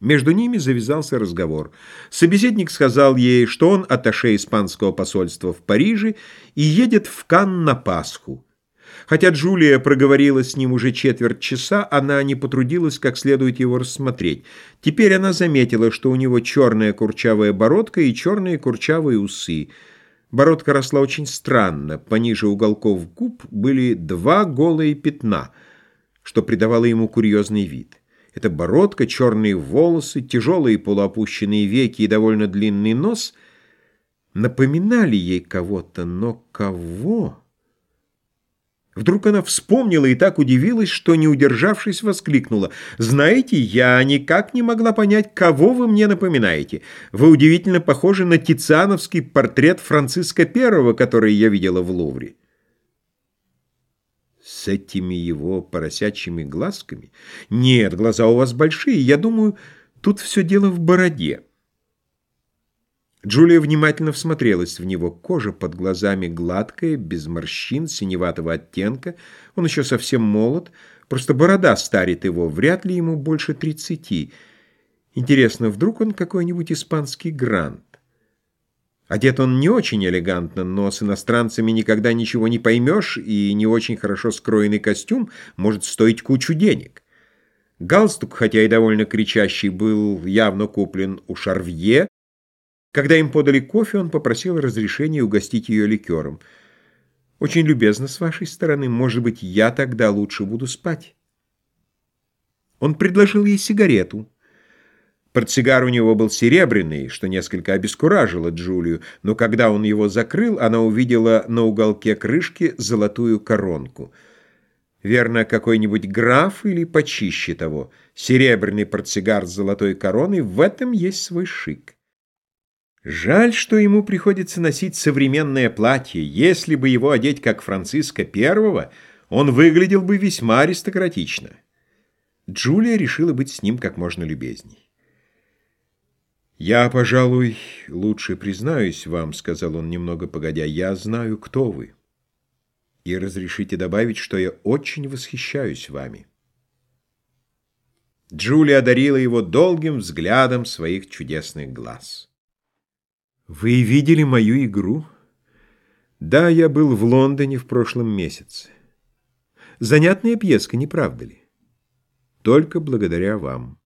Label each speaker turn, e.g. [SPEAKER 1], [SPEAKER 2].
[SPEAKER 1] Между ними завязался разговор. Собеседник сказал ей, что он атташе испанского посольства в Париже и едет в Кан на Пасху. Хотя Джулия проговорила с ним уже четверть часа, она не потрудилась как следует его рассмотреть. Теперь она заметила, что у него черная курчавая бородка и черные курчавые усы. Бородка росла очень странно, пониже уголков губ были два голые пятна, что придавало ему курьезный вид. Эта бородка, черные волосы, тяжелые полуопущенные веки и довольно длинный нос напоминали ей кого-то, но кого? Вдруг она вспомнила и так удивилась, что, не удержавшись, воскликнула. «Знаете, я никак не могла понять, кого вы мне напоминаете. Вы удивительно похожи на тициановский портрет Франциска I, который я видела в Лувре» с этими его поросячьими глазками? Нет, глаза у вас большие, я думаю, тут все дело в бороде. Джулия внимательно всмотрелась в него. Кожа под глазами гладкая, без морщин, синеватого оттенка. Он еще совсем молод, просто борода старит его, вряд ли ему больше тридцати. Интересно, вдруг он какой-нибудь испанский грант? Одет он не очень элегантно, но с иностранцами никогда ничего не поймешь, и не очень хорошо скроенный костюм может стоить кучу денег. Галстук, хотя и довольно кричащий, был явно куплен у Шарвье. Когда им подали кофе, он попросил разрешения угостить ее ликером. «Очень любезно с вашей стороны. Может быть, я тогда лучше буду спать?» Он предложил ей сигарету. Портсигар у него был серебряный, что несколько обескуражило Джулию, но когда он его закрыл, она увидела на уголке крышки золотую коронку. Верно, какой-нибудь граф или почище того. Серебряный портсигар с золотой короной, в этом есть свой шик. Жаль, что ему приходится носить современное платье. Если бы его одеть как Франциска I, он выглядел бы весьма аристократично. Джулия решила быть с ним как можно любезней. «Я, пожалуй, лучше признаюсь вам», — сказал он немного погодя, — «я знаю, кто вы. И разрешите добавить, что я очень восхищаюсь вами». Джулия одарила его долгим взглядом своих чудесных глаз. «Вы видели мою игру?» «Да, я был в Лондоне в прошлом месяце. Занятная пьеска, не правда ли?» «Только благодаря вам».